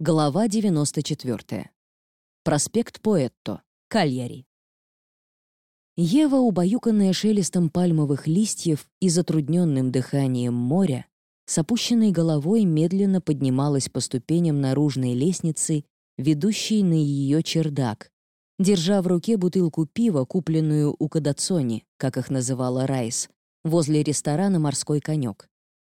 Глава 94. Проспект Поэтто, Кальяри. Ева, убаюканная шелестом пальмовых листьев и затрудненным дыханием моря, с опущенной головой медленно поднималась по ступеням наружной лестницы, ведущей на ее чердак, держа в руке бутылку пива, купленную у Кадацони, как их называла Райс, возле ресторана «Морской конек».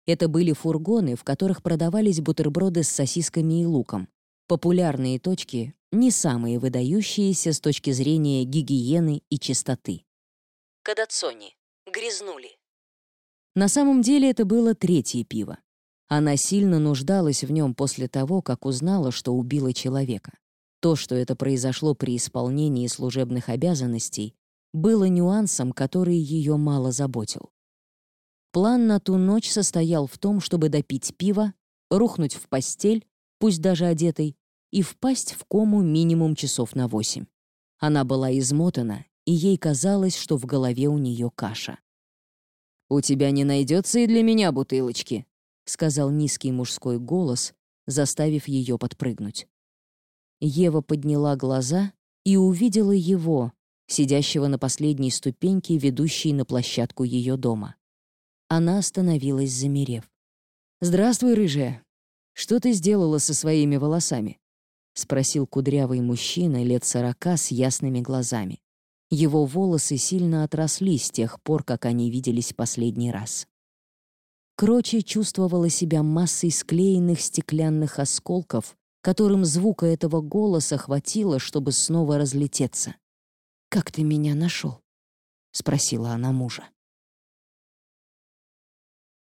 Это были фургоны, в которых продавались бутерброды с сосисками и луком. Популярные точки, не самые выдающиеся с точки зрения гигиены и чистоты. Кадацони. Грязнули. На самом деле это было третье пиво. Она сильно нуждалась в нем после того, как узнала, что убила человека. То, что это произошло при исполнении служебных обязанностей, было нюансом, который ее мало заботил. План на ту ночь состоял в том, чтобы допить пиво, рухнуть в постель, пусть даже одетой, и впасть в кому минимум часов на восемь. Она была измотана, и ей казалось, что в голове у нее каша. «У тебя не найдется и для меня бутылочки», — сказал низкий мужской голос, заставив ее подпрыгнуть. Ева подняла глаза и увидела его, сидящего на последней ступеньке, ведущей на площадку ее дома. Она остановилась, замерев. «Здравствуй, рыжая. Что ты сделала со своими волосами?» — спросил кудрявый мужчина лет сорока с ясными глазами. Его волосы сильно отросли с тех пор, как они виделись последний раз. Крочи чувствовала себя массой склеенных стеклянных осколков, которым звука этого голоса хватило, чтобы снова разлететься. «Как ты меня нашел?» — спросила она мужа.